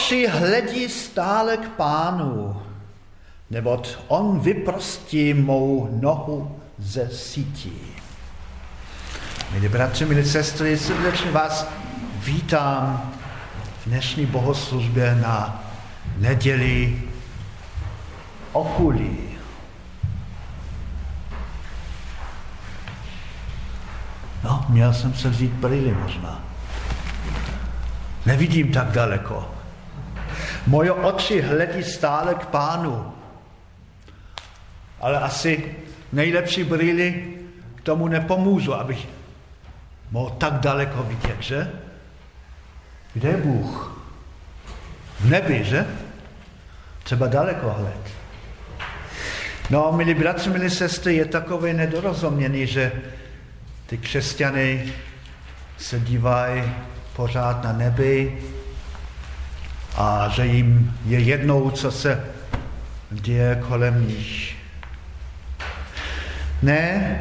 Oči hledí stále k pánu, neboť on vyprostí mou nohu ze sítí. Milí bratři, milí sestry, srdečně vás vítám v dnešní bohoslužbě na neděli okulí. No, měl jsem se vzít brýly možná. Nevidím tak daleko. Moje oči hledí stále k pánu. Ale asi nejlepší brýly k tomu nepomůžu, abych mohl tak daleko vidět, že? Kde je Bůh? V nebi, že? Třeba daleko hled. No, milí bratři, milí sestry, je takové nedorozumění, že ty křesťany se dívají pořád na nebi a že jim je jednou, co se děje kolem nich. Ne,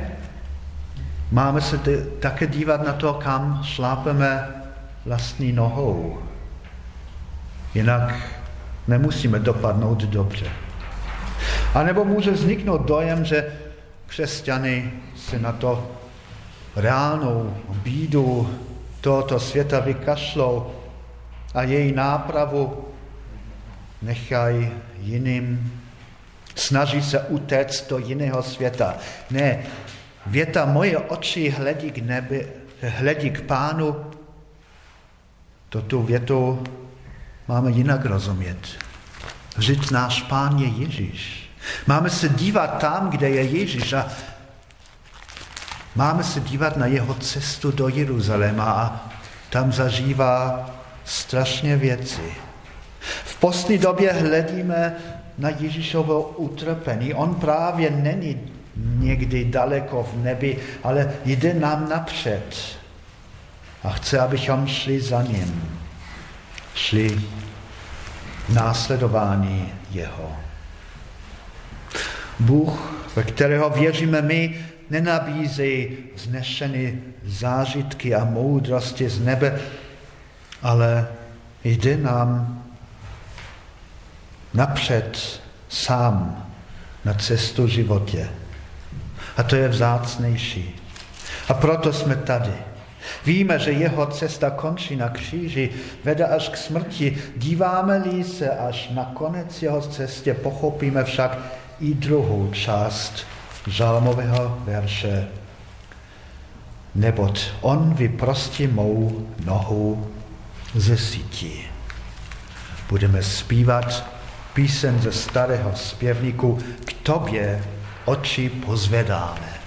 máme se také dívat na to, kam šlápeme vlastní nohou. Jinak nemusíme dopadnout dobře. A nebo může vzniknout dojem, že křesťany se na to reálnou bídu tohoto světa vykašlou a její nápravu nechají jiným. Snaží se utéct do jiného světa. Ne, věta moje oči hledí k nebi, hledí k pánu, toto větu máme jinak rozumět. Vždyť náš pán je Ježíš. Máme se dívat tam, kde je Ježíš a Máme se dívat na jeho cestu do Jeruzaléma a tam zažívá strašně věci. V postní době hledíme na Ježíšovo utrpení. On právě není někdy daleko v nebi, ale jde nám napřed a chce, abychom šli za ním. Šli následování jeho. Bůh, ve kterého věříme my, nenabízejí vznešené zážitky a moudrosti z nebe, ale jde nám napřed sám na cestu životě. A to je vzácnější. A proto jsme tady. Víme, že jeho cesta končí na kříži, vede až k smrti. Díváme-li se až na konec jeho cestě, pochopíme však i druhou část žalmového verše. Neboť on vyprostí mou nohu ze sítí. Budeme zpívat písen ze starého zpěvníku K tobě oči pozvedáme.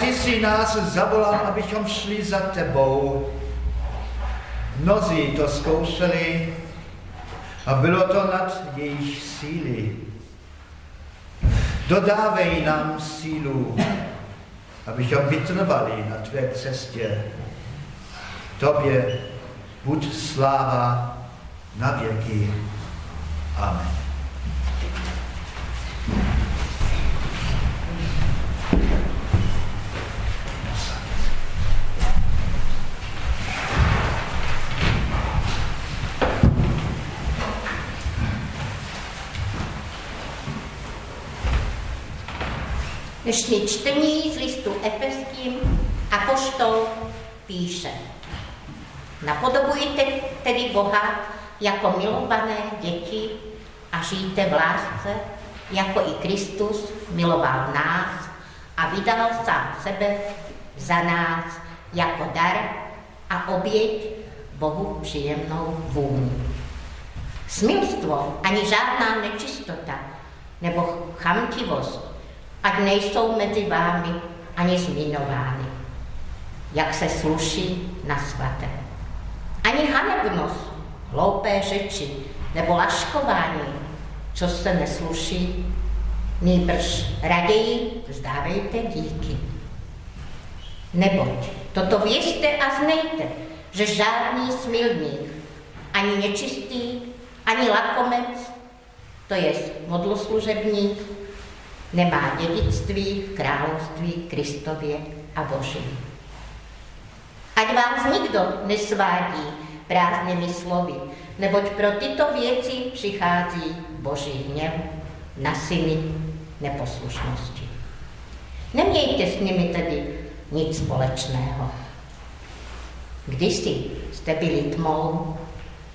Ty jsi nás zavolal, abychom šli za tebou. Mnozí to zkoušeli a bylo to nad jejich síly. Dodávej nám sílu, abychom vytrvali na tvé cestě. Tobě buď sláva na věky. Amen. Dnešní čtení z listu Efeským a poštol píše. Napodobujte tedy Boha jako milované děti a žijte v lásce, jako i Kristus miloval nás a vydal sám sebe za nás jako dar a oběť Bohu příjemnou vůni. Smilstvo ani žádná nečistota nebo chamtivost ať nejsou mezi vámi ani zmiňovány, jak se sluší na svaté. Ani hanebnost, hloupé řeči nebo laškování, co se nesluší, nýbrž raději vzdávejte díky. Neboť toto věřte a znejte, že žádný smilník, ani nečistý, ani lakomec, to je modloslužebník, nemá dědictví v království Kristově a Boží. Ať vás nikdo nesvádí prázdnými slovy, neboť pro tyto věci přichází Boží hněv na syny neposlušnosti. Nemějte s nimi tedy nic společného. Kdysi jste byli tmou,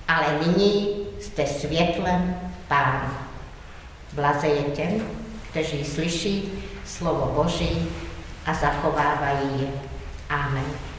ale nyní jste světlem Pánu. Blaze je těm, kteří slyší slovo Boží a zachovávají je. Amen.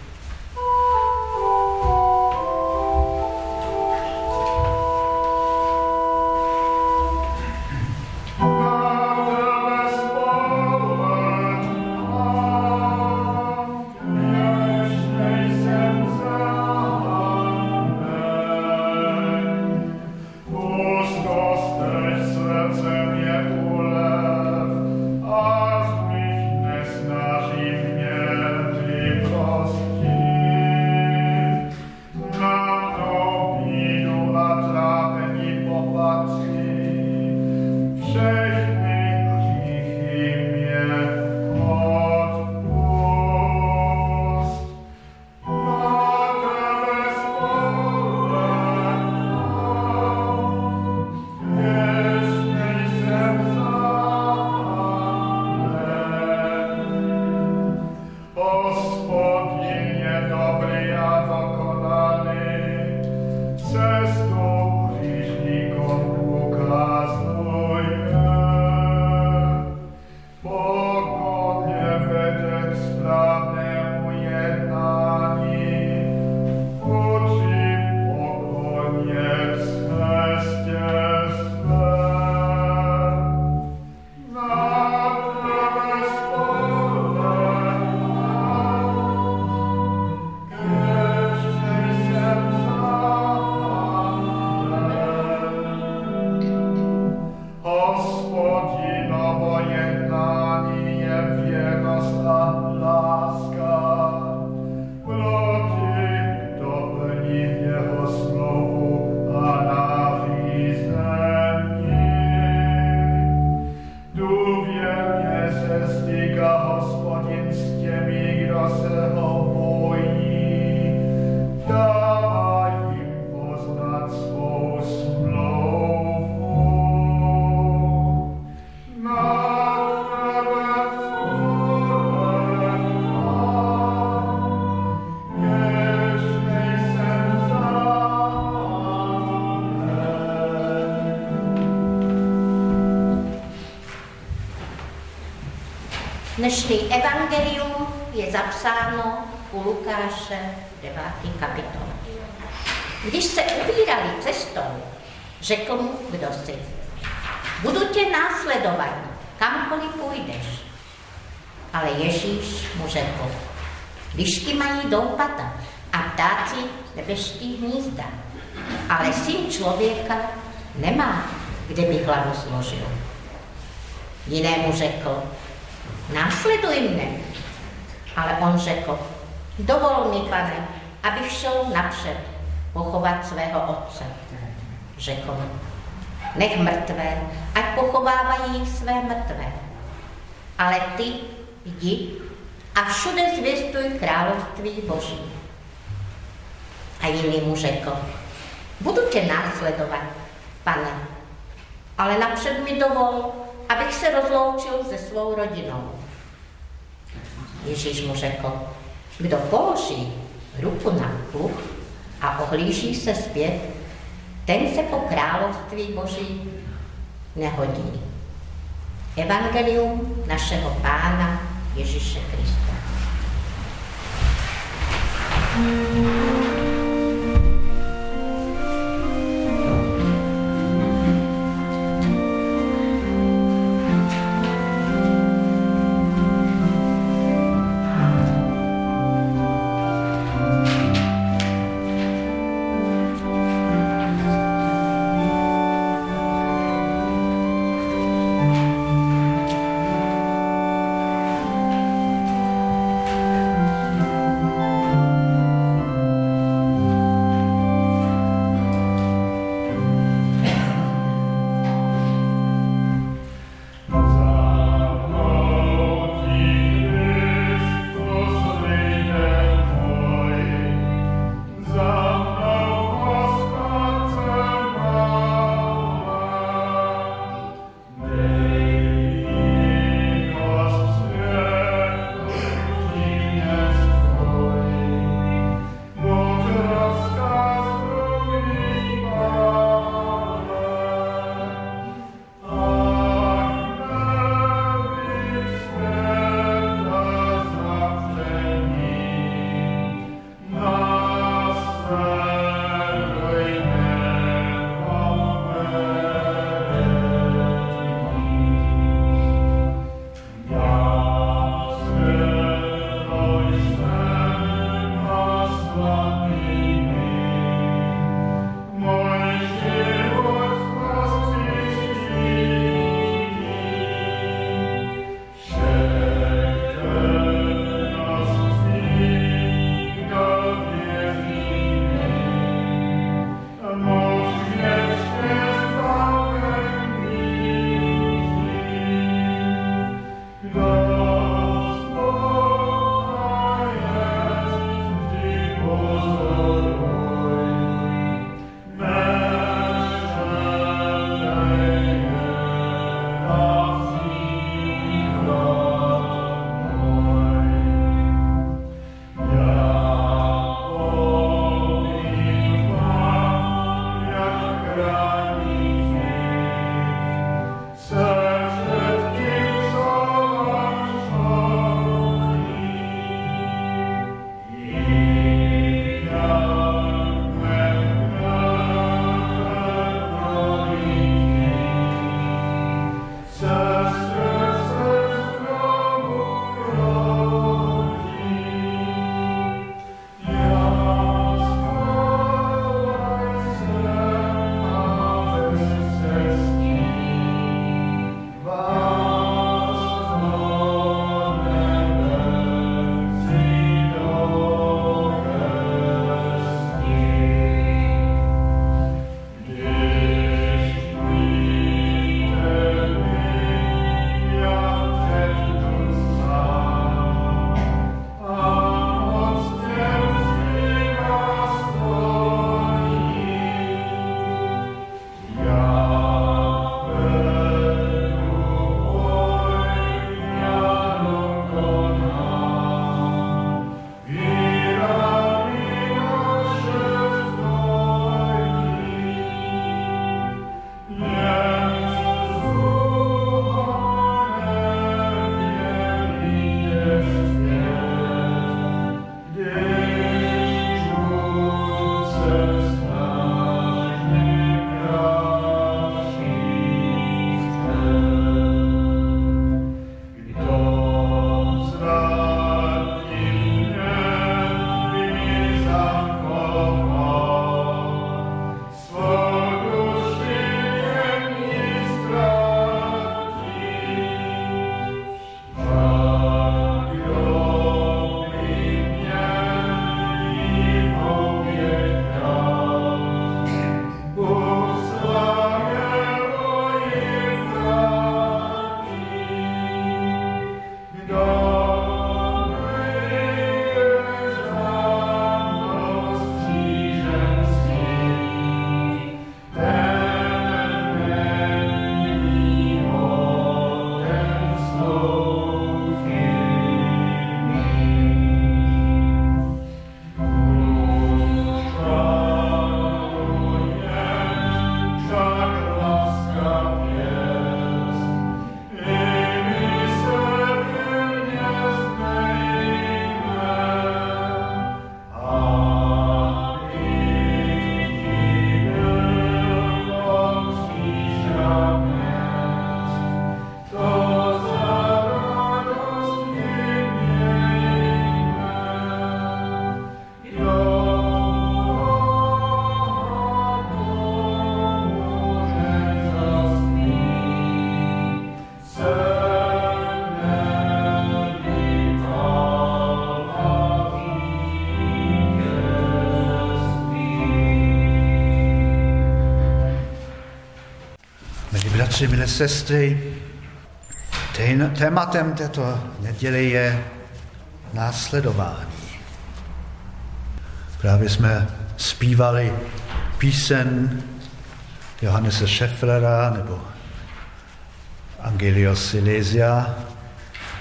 Dnešní evangelium je zapsáno u Lukáše 9. kapitole. Když se ubírali cestou, řekl mu kdo si, budu tě následovat, kamkoliv půjdeš. ale Ježíš mu řekl, lišky mají doupata a ptáci nebeští hnízda, ale syn člověka nemá, kde by hlavu složil. Jinému řekl, následuj mne. Ale on řekl, dovol mi, pane, abych šel napřed pochovat svého otce. Řekl, nech mrtvé, ať pochovávají své mrtvé. Ale ty jdi a všude zvěstuj království Boží. A jiný mu řekl, budu tě následovat, pane, ale napřed mi dovol, abych se rozloučil se svou rodinou. Ježíš mu řekl, kdo položí ruku na pluh a ohlíží se zpět, ten se po království Boží nehodí. Evangelium našeho Pána Ježíše Krista. thank bratři, milé sestry, tématem této neděle je následování. Právě jsme zpívali písen Johannese Schefflera nebo Angelio Silesia,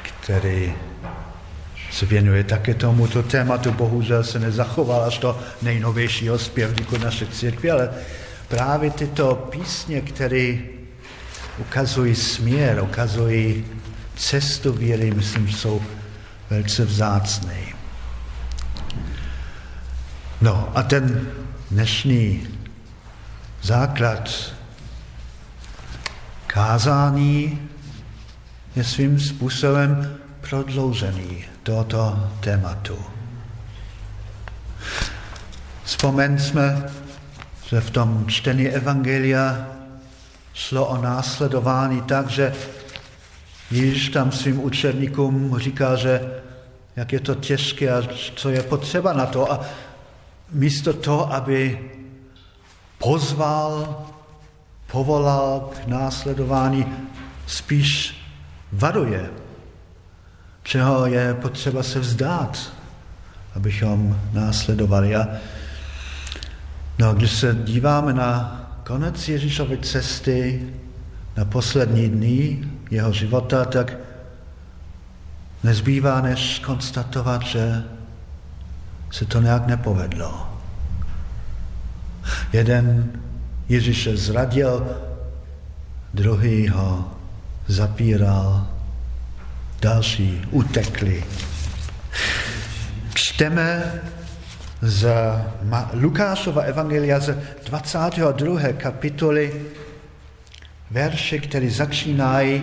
který se věnuje také tomuto tématu. Bohužel se nezachoval až do nejnovějšího zpěvníku naše církve, ale právě tyto písně, které ukazují směr, ukazují cestu víry, myslím, že jsou velice vzácné. No a ten dnešní základ kázání je svým způsobem prodloužený tohoto tématu. Vzpomeňme, že v tom čtení Evangelia šlo o následování tak, že Ježíš tam svým učedníkům říká, že jak je to těžké a co je potřeba na to. A místo toho, aby pozval, povolal k následování, spíš varuje, čeho je potřeba se vzdát, abychom následovali. A no, když se díváme na konec Ježíšovy cesty, na poslední dny jeho života, tak nezbývá než konstatovat, že se to nějak nepovedlo. Jeden Ježíše zradil, druhý ho zapíral, další utekli. Čteme z Lukášova evangelia z 22. kapitoly verše, které začínají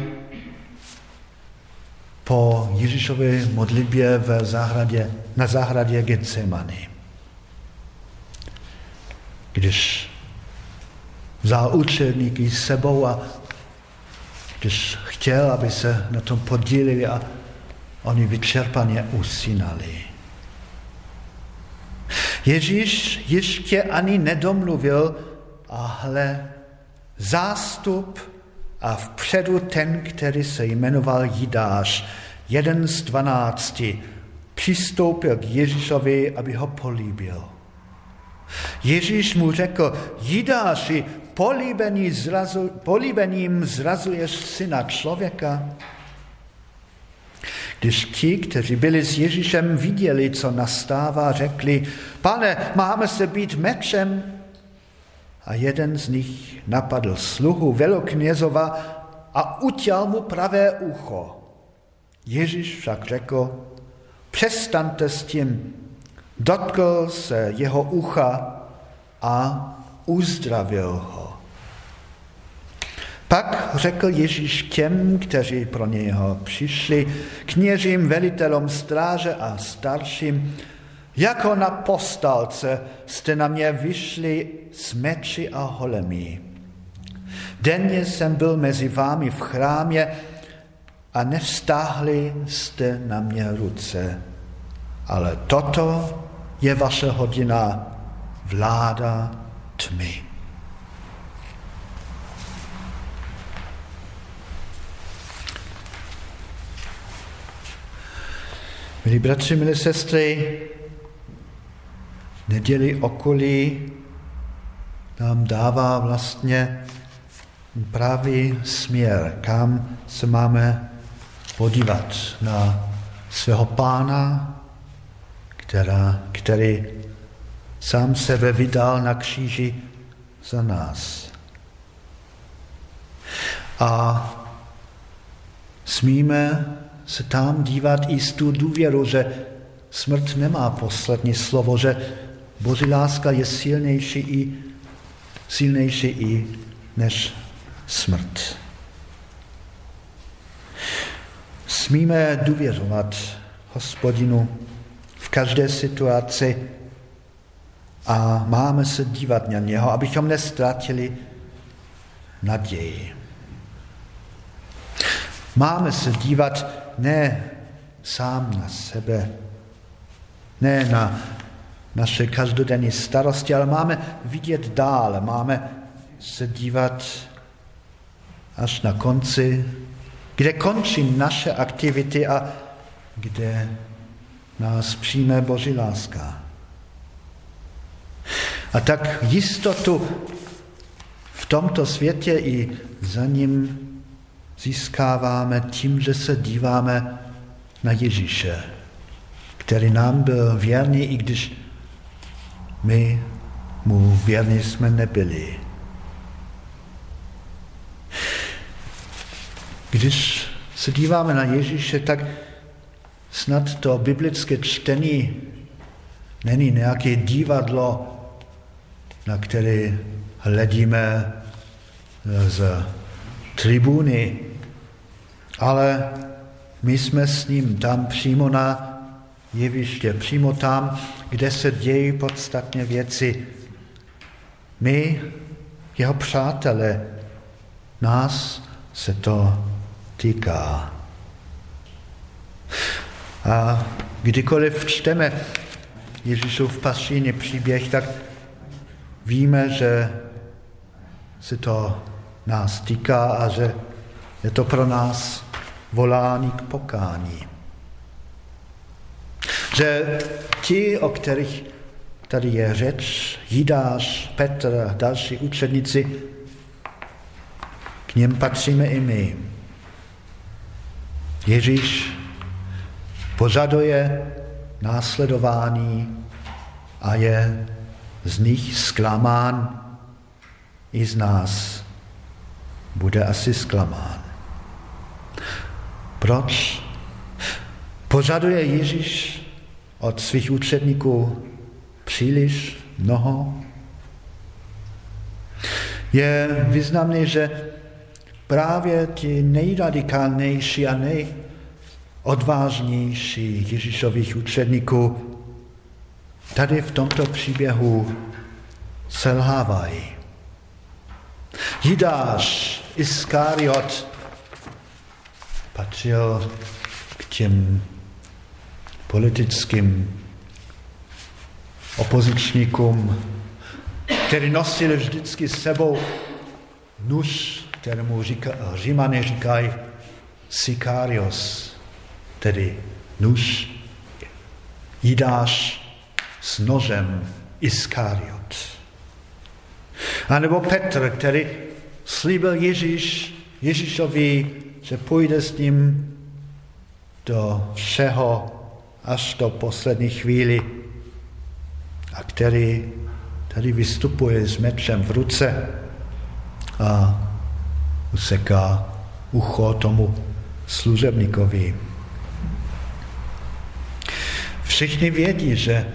po Ježíšově modlitbě v zahradě, na zahradě Getsemany. Když vzal učedníky s sebou a když chtěl, aby se na tom podílili a oni vyčerpaně usínali. Ježíš ještě ani nedomluvil a hle, zástup a vpředu ten, který se jmenoval Jidáš, jeden z dvanácti, přistoupil k Ježíšovi, aby ho políbil. Ježíš mu řekl, Jidáši, políbený zrazu, políbením zrazuješ syna člověka? Když ti, kteří byli s Ježíšem, viděli, co nastává, řekli, pane, máme se být mečem. A jeden z nich napadl sluhu veloknězova a utěl mu pravé ucho. Ježíš však řekl, přestaňte s tím. Dotkl se jeho ucha a uzdravil ho. Pak řekl Ježíš těm, kteří pro něho přišli, kněžím, velitelům stráže a starším, jako na postalce jste na mě vyšli s meči a holemi. Denně jsem byl mezi vámi v chrámě a nevstáhli jste na mě ruce. Ale toto je vaše hodina vláda tmy. Milí bratři, milé sestry, neděli okolí nám dává vlastně pravý směr, kam se máme podívat na svého pána, která, který sám sebe vydal na kříži za nás. A smíme se tam dívat i s tu důvěru, že smrt nemá poslední slovo, že Boží láska je silnější i, silnější i než smrt. Smíme důvěřovat hospodinu v každé situaci a máme se dívat na něho, abychom nestratili naději. Máme se dívat ne sám na sebe, ne na naše každodenní starosti, ale máme vidět dál, máme se dívat až na konci, kde končí naše aktivity a kde nás přijme Boží láska. A tak jistotu v tomto světě i za ním získáváme tím, že se díváme na Ježíše, který nám byl věrný, i když my mu věrní jsme nebyli. Když se díváme na Ježíše, tak snad to biblické čtení není nějaké divadlo, na které hledíme z tribuny, ale my jsme s ním tam přímo na jeviště, přímo tam, kde se dějí podstatně věci. My, jeho přátelé, nás se to týká. A kdykoliv čteme Ježíšův pasíně příběh, tak víme, že se to nás týká a že je to pro nás volání k pokání. Že ti, o kterých tady je řeč, Jidáš, Petr, další učedníci, k něm patříme i my. Ježíš požaduje následování a je z nich zklamán i z nás bude asi zklamán. Proč? Požaduje Ježíš od svých učedníků příliš mnoho? Je významné, že právě ti nejradikálnější a nejodvážnější Ježíšových učedníků tady v tomto příběhu selhávají. Jidáš Iskariot patřil k těm politickým opozičníkům, který nosili vždycky s sebou nůž, kterému říká, římané říkají Sicarios, tedy nůž, Jidáš s nožem Iskariot. A nebo Petr, který slíbil Ježíš, Ježíšovi, že půjde s ním do všeho až do poslední chvíli a který tady vystupuje s mečem v ruce a useká ucho tomu služebníkovi. Všichni vědí, že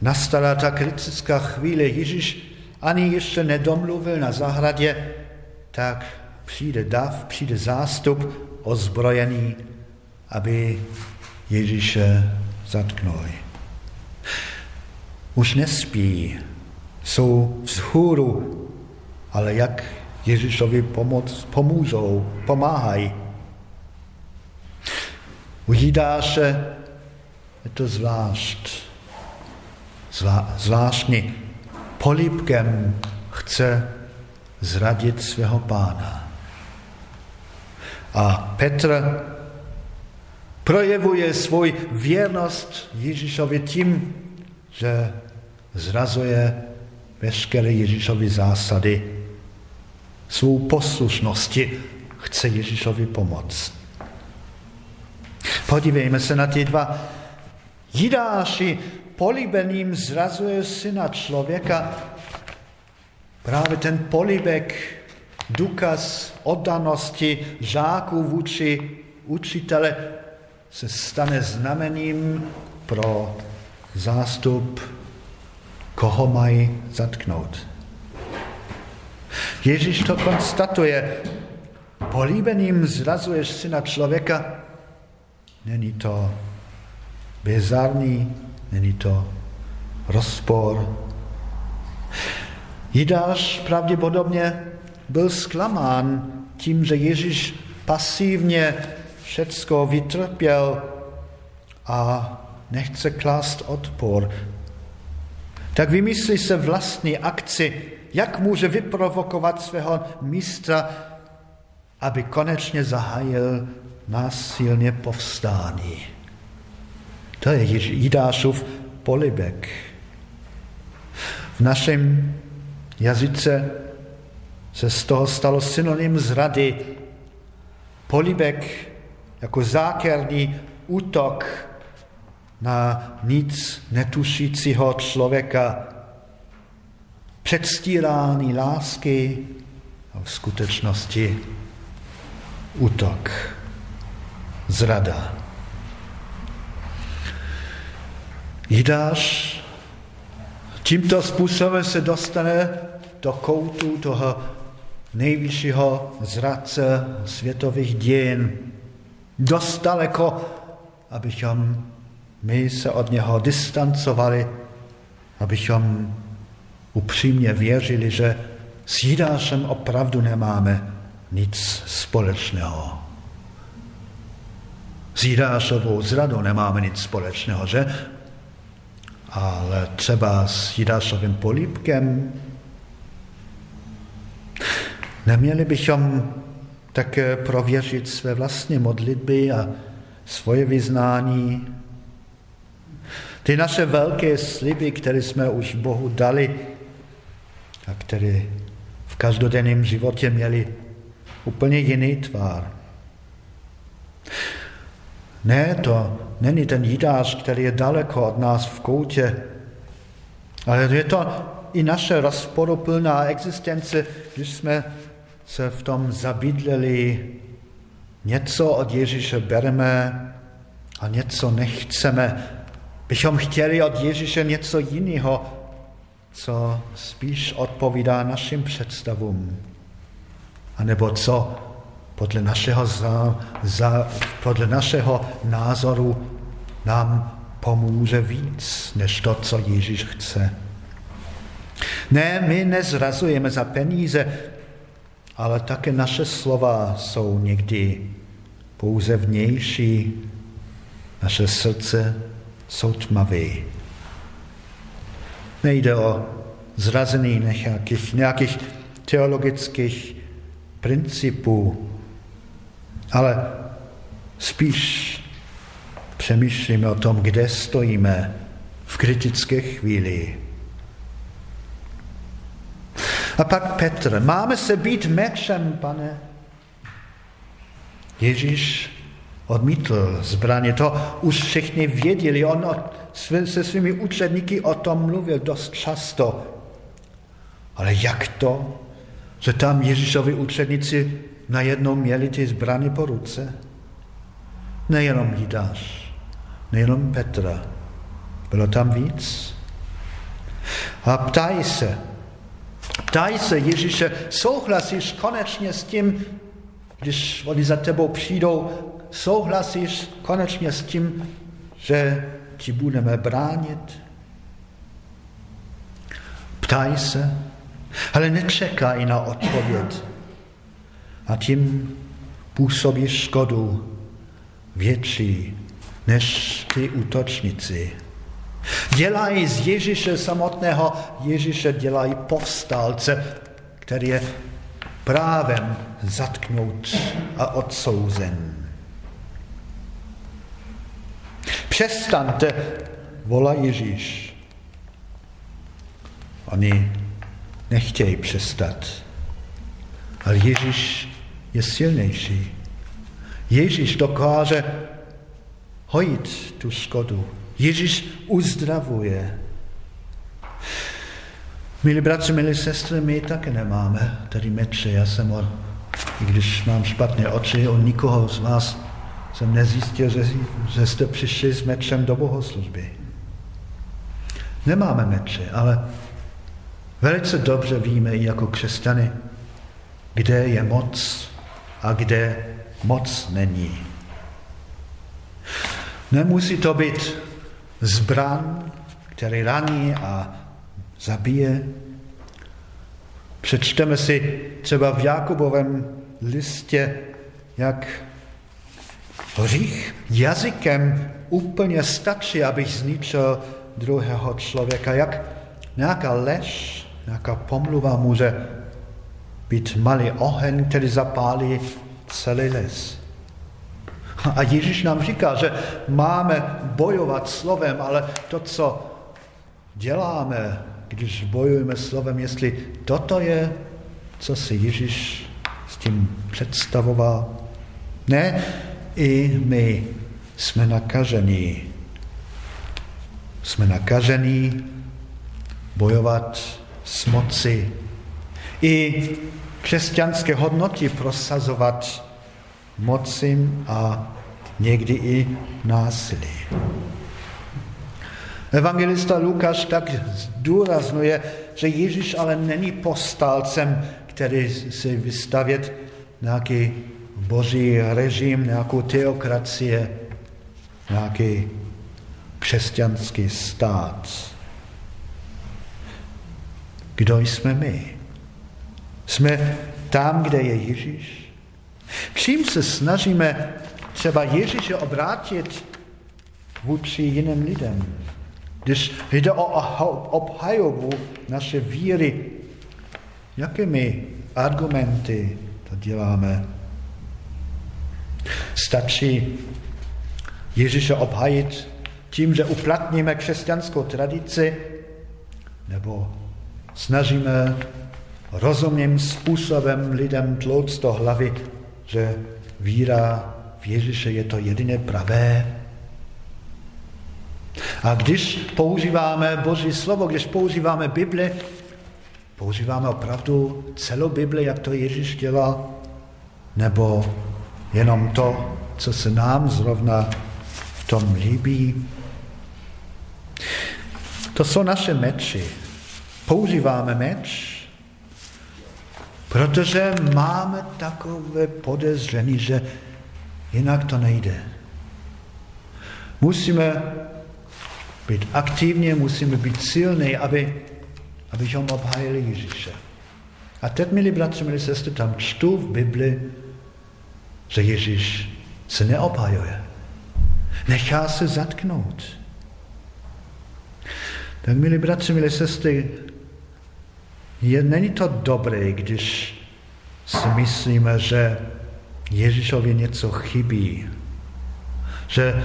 nastala ta kritická chvíle. Ježíš ani ještě nedomluvil na zahradě, tak přijde dav, přijde zástup ozbrojený, aby Ježíše zatknuli. Už nespí, jsou vzhůru, ale jak Ježíšovi pomoc, pomůžou, pomáhají. U Jidáše je to zvlášť, zvlá, zvláštní. Polípkem chce zradit svého pána. A Petr projevuje svůj věrnost Ježíšovi tím, že zrazuje veškeré Ježíšovi zásady, svou poslušnosti chce Ježíšovi pomoct. Podívejme se na ty dva. Jidáši políbeným zrazuje syna člověka. Právě ten políbek, důkaz oddanosti žáků vůči učitele se stane znamením pro zástup, koho mají zatknout. Ježíš to konstatuje. Políbeným zrazuješ syna člověka. Není to bizarní, není to rozpor. Jidáš pravděpodobně byl zklamán tím, že Ježíš pasívně všecko vytrpěl a nechce klást odpor. Tak vymyslí se vlastní akci, jak může vyprovokovat svého mistra, aby konečně zahájil násilně povstání. To je Jidášův polibek. V našem jazyce se z toho stalo synonym zrady. Polibek jako zákerný útok na nic netušícího člověka, předstírání lásky a v skutečnosti útok, zrada. Jidáš tímto způsobem se dostane do koutu toho nejvyššího zradce světových dějin. Dost daleko, abychom my se od něho distancovali, abychom upřímně věřili, že s Jidášem opravdu nemáme nic společného. S Jidášovou zradou nemáme nic společného, že? Ale třeba s Jidášovým polípkem neměli bychom také prověřit své vlastní modlitby a svoje vyznání. Ty naše velké sliby, které jsme už Bohu dali a které v každodenním životě měli úplně jiný tvár. Ne, to není ten jídář, který je daleko od nás v koutě, ale je to i naše rozporuplná existence, když jsme se v tom zabydleli, něco od Ježíše bereme a něco nechceme. Bychom chtěli od Ježíše něco jiného, co spíš odpovídá našim představům. A nebo co podle našeho, za, za, podle našeho názoru nám pomůže víc, než to, co Ježíš chce. Ne, my nezrazujeme za peníze, ale také naše slova jsou někdy pouze vnější, naše srdce jsou tmavé. Nejde o zrazený nějakých, nějakých teologických principů, ale spíš přemýšlíme o tom, kde stojíme v kritické chvíli. A pak Petr, máme se být mečem, pane. Ježíš odmítl zbraně, to už všichni věděli, on se svými učedníky o tom mluvil dost často. Ale jak to, že tam Ježíšovi učedníci najednou měli ty zbraně po ruce? Nejenom Jidáš, nejenom Petra, bylo tam víc. A ptají se, ptají se Ježíše, souhlasíš konečně s tím, když oni za tebou přijdou, souhlasíš konečně s tím, že ti budeme bránit? Ptají se, ale nečekají na odpověď. A tím působí škodu větší než ty útočníci. Dělají z Ježíše samotného, Ježíše dělají povstalce, který je právem zatknout a odsouzen. Přestaňte, volá Ježíš. Oni nechtějí přestat. Ale Ježíš je silnější. Ježíš dokáže hojit tu škodu. Ježíš uzdravuje. Milí bratři, milí sestry, my také nemáme tady meče. Já jsem, o, i když mám špatné oči, o nikoho z vás jsem nezjistil, že, že jste přišli s mečem do bohoslužby. Nemáme meče, ale velice dobře víme i jako křesťany, kde je moc a kde moc není. Nemusí to být zbran, který raní a zabije. Přečteme si třeba v Jakubovém listě, jak hřích jazykem úplně stačí, abych zničil druhého člověka. Jak nějaká lež, nějaká pomluva může být malý oheň, který zapálí celý les. A Ježíš nám říká, že máme bojovat slovem, ale to, co děláme, když bojujeme slovem, jestli toto je, co si Ježíš s tím představoval. Ne, i my jsme nakažení. Jsme nakažení bojovat s moci. I křesťanské hodnoty prosazovat mocím a někdy i násilí. Evangelista Lukáš tak zdůraznuje, že Ježíš ale není postálcem, který si vystavět nějaký boží režim, nějakou teokracie, nějaký křesťanský stát. Kdo jsme my? Jsme tam, kde je Ježíš? Čím se snažíme třeba Ježíše obrátit vůči jiným lidem? Když jde o obhajobu naše víry, jakými argumenty to děláme? Stačí Ježíše obhajit tím, že uplatníme křesťanskou tradici, nebo snažíme rozumným způsobem lidem tlouct do hlavy, že víra v Ježíše je to jediné pravé. A když používáme Boží slovo, když používáme Bibli, používáme opravdu celou Bibli, jak to Ježíš dělal, nebo jenom to, co se nám zrovna v tom líbí. To jsou naše meči. Používáme meč, protože máme takové podezření, že jinak to nejde. Musíme být aktivní, musíme být silní, aby, abychom obhájili Ježíše. A teď, milí bratři, milí sestry, tam čtu v Bibli, že Ježíš se neobhajuje. Nechá se zatknout. Tak, milí bratři, milí sestry, je, není to dobré, když si myslíme, že Ježíšovi něco chybí, že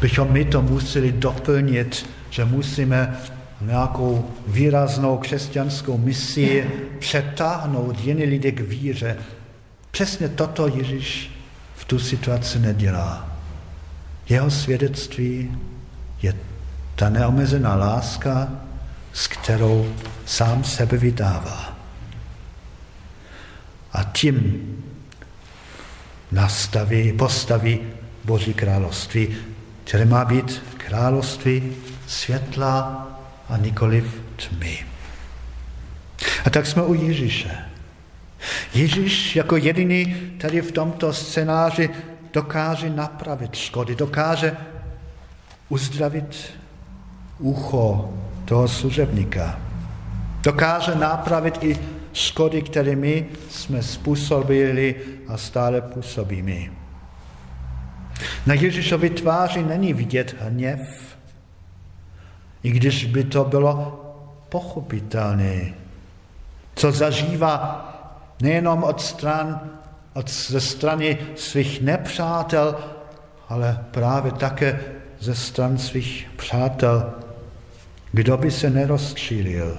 bychom my to museli doplnit, že musíme nějakou výraznou křesťanskou misi přetáhnout jiné lidi k víře. Přesně toto Ježíš v tu situaci nedělá. Jeho svědectví je ta neomezená láska, s kterou sám sebe vydává. A tím nastaví, postaví Boží království, které má být království světla a nikoliv tmy. A tak jsme u Ježíše. Ježíš jako jediný tady v tomto scénáři dokáže napravit škody, dokáže uzdravit ucho toho služebníka. Dokáže napravit i škody, které my jsme způsobili a stále působíme. Na Ježíšovi tváři není vidět hněv, i když by to bylo pochopitelné, co zažívá nejenom od stran, od, ze strany svých nepřátel, ale právě také ze stran svých přátel. Kdo by se nerozčílil?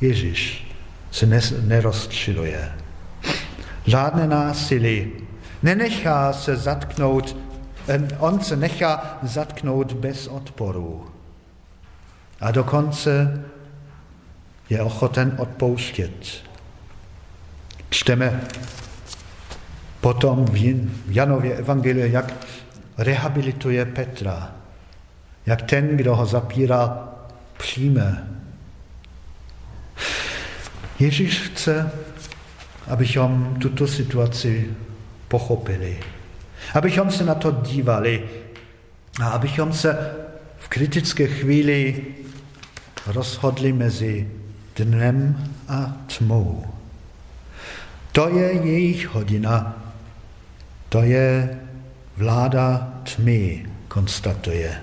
Ježíš se nerozčiluje. Žádné násilí, Nenechá se zatknout, on se nechá zatknout bez odporu. A dokonce je ochoten odpouštět. Čteme potom v Janově evangeliu, jak rehabilituje Petra, jak ten, kdo ho zapírá, přijme. Ježíš chce, abychom tuto situaci pochopili. Abychom se na to dívali a abychom se v kritické chvíli rozhodli mezi dnem a tmou. To je jejich hodina, to je vláda tmy, konstatuje.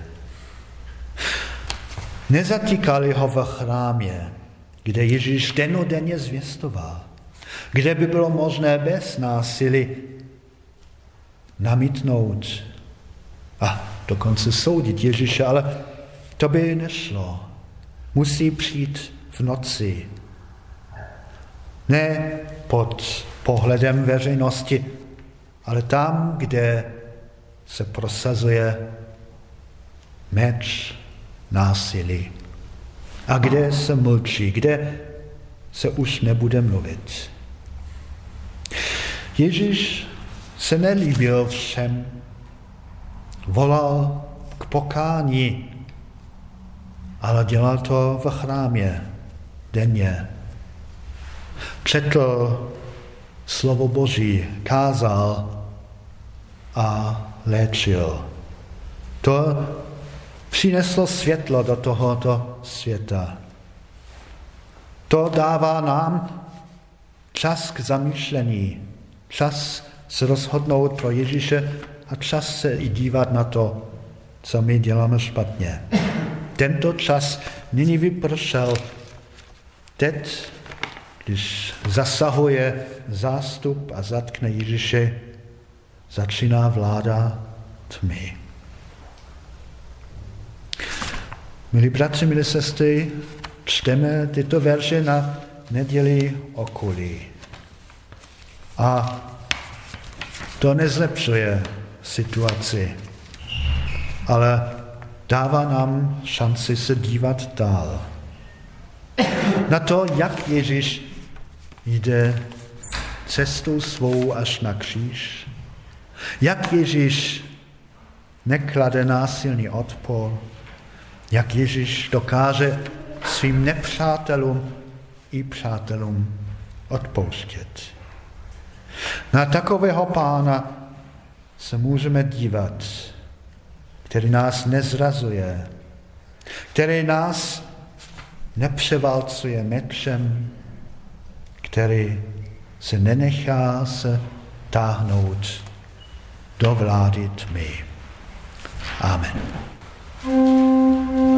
Nezatýkali ho v chrámě, kde Ježíš denodenně zvěstoval, kde by bylo možné bez násilí namítnout a dokonce soudit Ježíše, ale to by nešlo. Musí přijít v noci. Ne pod pohledem veřejnosti, ale tam, kde se prosazuje meč násilí a kde se mlčí, kde se už nebude mluvit. Ježíš se nelíbil všem, volal k pokání, ale dělal to v chrámě denně. Četl slovo Boží, kázal a léčil. To přineslo světlo do tohoto světa. To dává nám čas k zamýšlení, čas se rozhodnout pro Ježíše a čas se i dívat na to, co my děláme špatně. Tento čas nyní vypršel. Teď, když zasahuje zástup a zatkne Ježíše, začíná vláda tmy. Milí bratři, milí sestry, čteme tyto verše na neděli okolí. A to nezlepšuje situaci, ale dává nám šanci se dívat dál. Na to, jak Ježíš jde cestou svou až na kříž, jak Ježíš neklade násilný odpor, jak Ježíš dokáže svým nepřátelům i přátelům odpouštět. Na takového pána se můžeme dívat, který nás nezrazuje, který nás nepřevalcuje mečem, který se nenechá se táhnout do vlády tmy. Amen. Bože,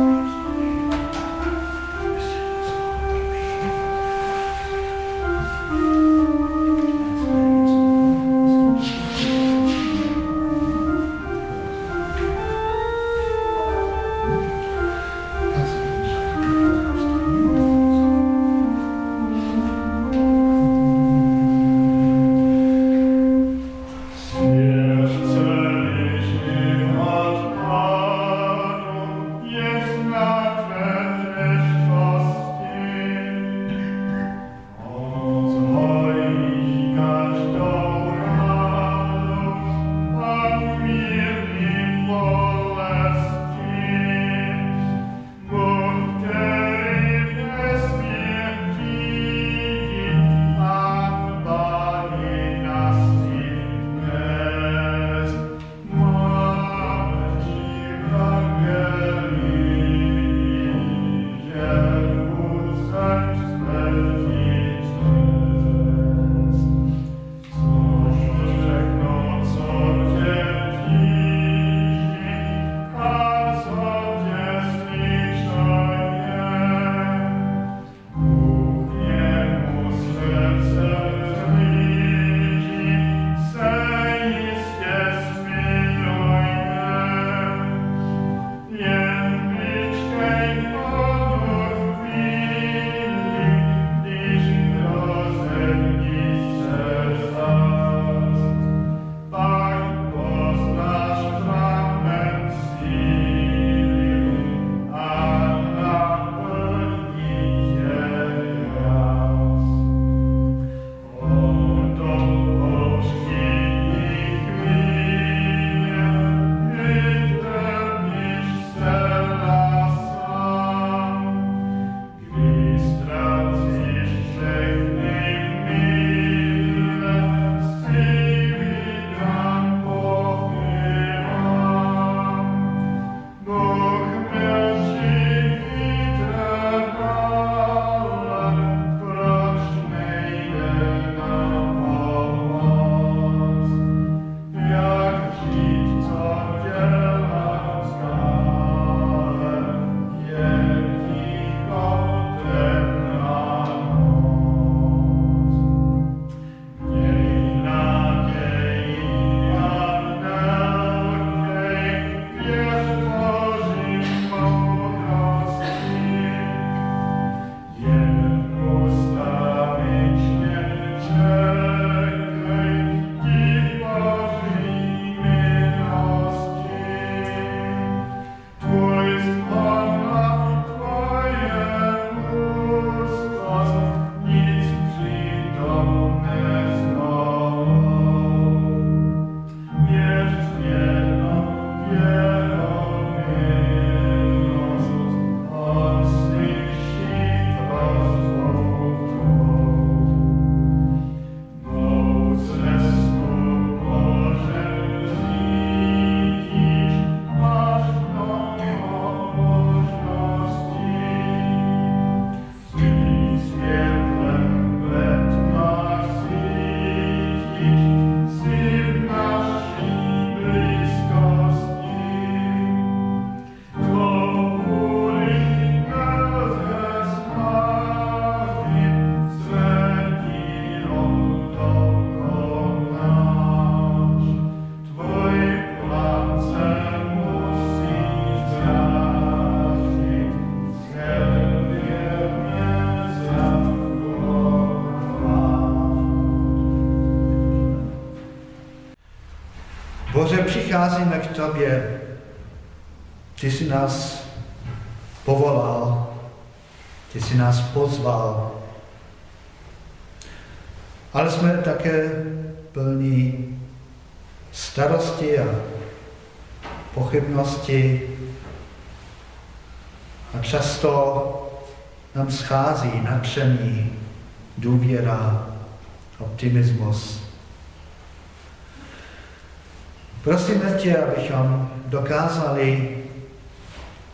přicházíme k tobě. Ty jsi nás povolal, ty jsi nás pozval. Ale jsme také plní starosti a pochybnosti a často nám schází nadšení, důvěra, optimismus. Prosíme tě, abychom dokázali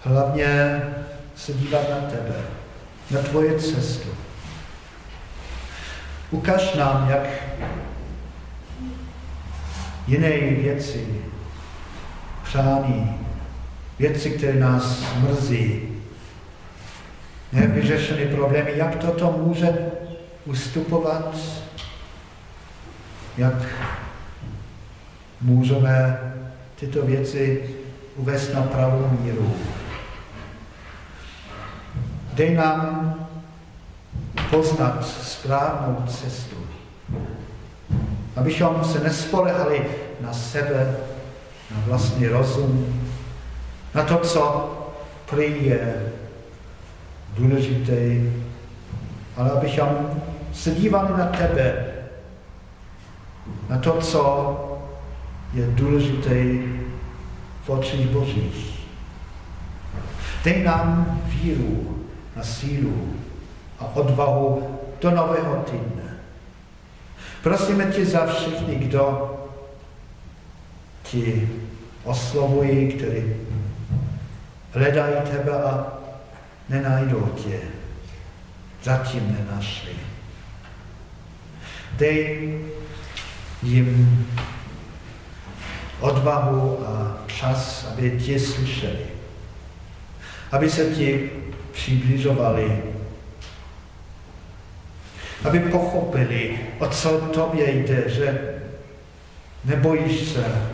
hlavně se dívat na tebe, na tvoje cestu. Ukaž nám, jak jiné věci, přání, věci, které nás mrzí, nevyřešené problémy, jak toto může ustupovat, jak můžeme tyto věci uvést na pravou míru. Dej nám poznat správnou cestu, abychom se nespolehali na sebe, na vlastní rozum, na to, co prý je důležité, ale abychom se dívali na tebe, na to, co je důležité v očích Božích. Dej nám víru a sílu a odvahu do nového týdne. Prosíme tě za všechny, kdo ti oslovují, kteří hledají tebe a nenajdou tě. Zatím nenašli. Dej jim odvahu a čas, aby tě slyšeli. Aby se ti přibližovali. Aby pochopili, o co tobě jde, že nebojíš se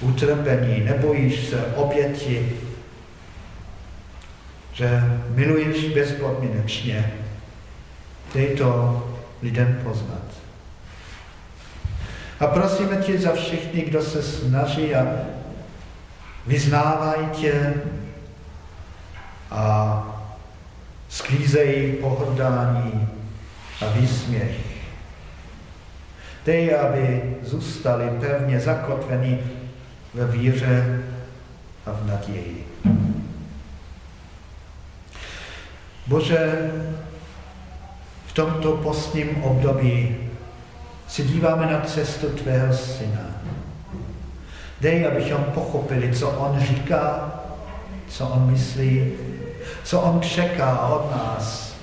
utrpení, nebojíš se oběti, že miluješ bezpodmínečně. Dej to lidem poznat. A prosíme tě za všechny, kdo se snaží a vyznávají tě a sklízejí pohrdání a výsměch. Dej, aby zůstali pevně zakotveni ve víře a v naději. Bože, v tomto postním období si díváme na cestu tvého syna. Dej, abychom pochopili, co on říká, co on myslí, co on čeká od nás.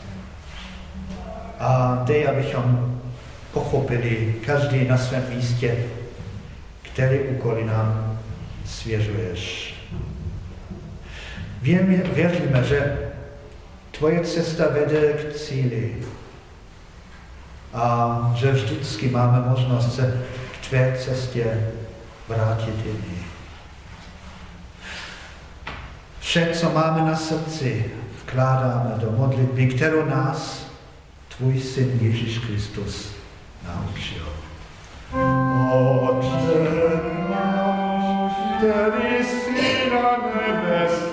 A dej, abychom pochopili každý na svém místě, který úkoly nám svěřuješ. Věříme, že tvoje cesta vede k cíli, a že vždycky máme možnost se k tvé cestě vrátit jiný. Vše, co máme na srdci, vkládáme do modlitby, kterou nás tvůj syn Ježíš Kristus naučil. Otče náš, který jsi na nebesích,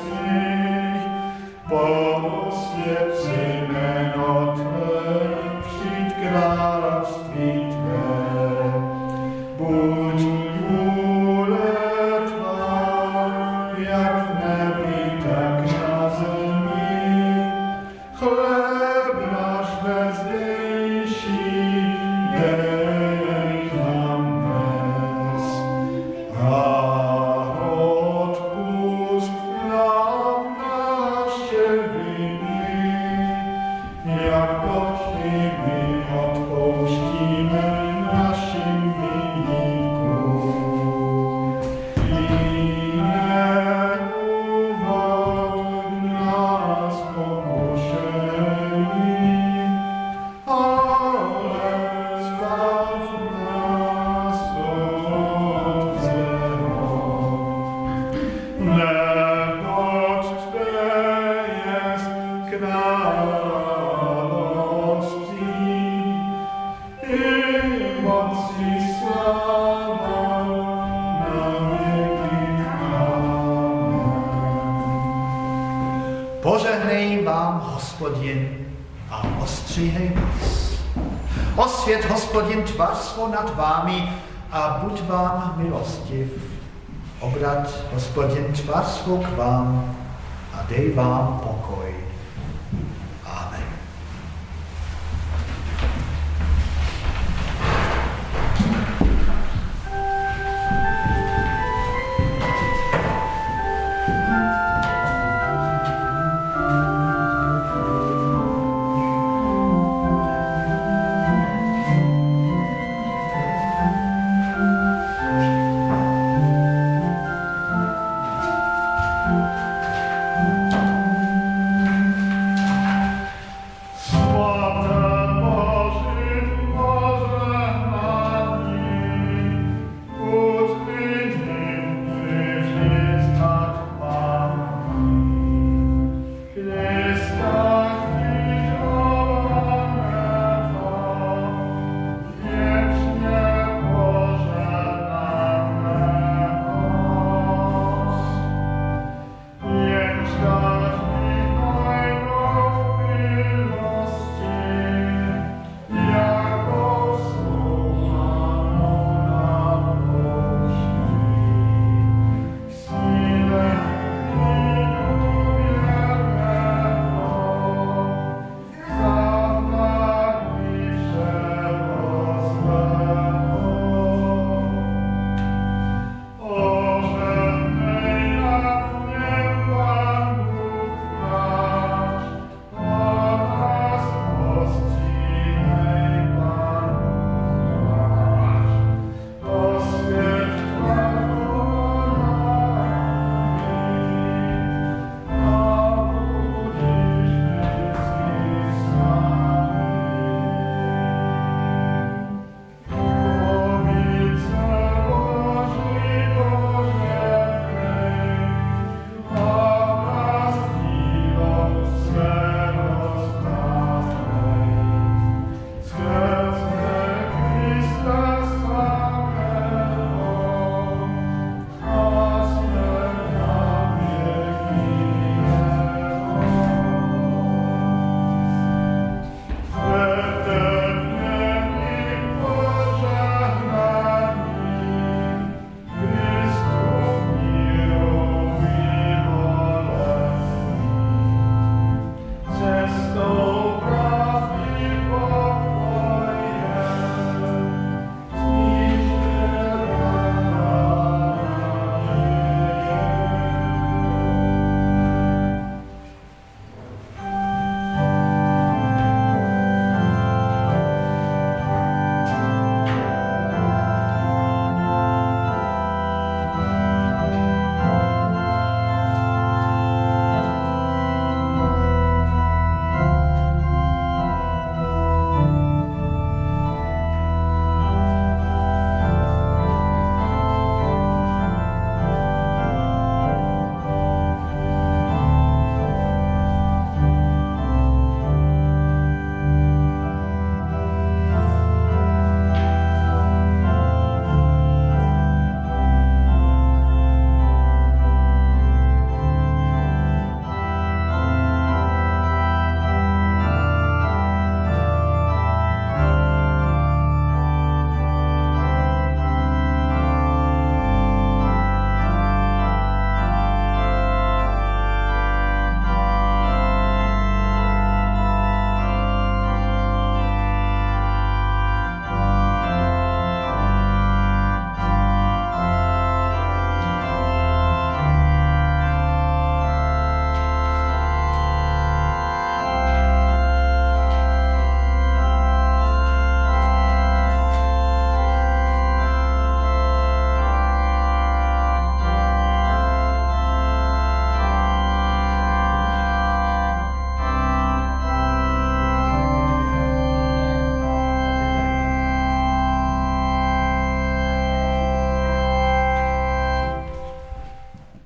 království svou nad vámi a buď vám milostiv. Obrat hospodin svou k vám a dej vám pokoj.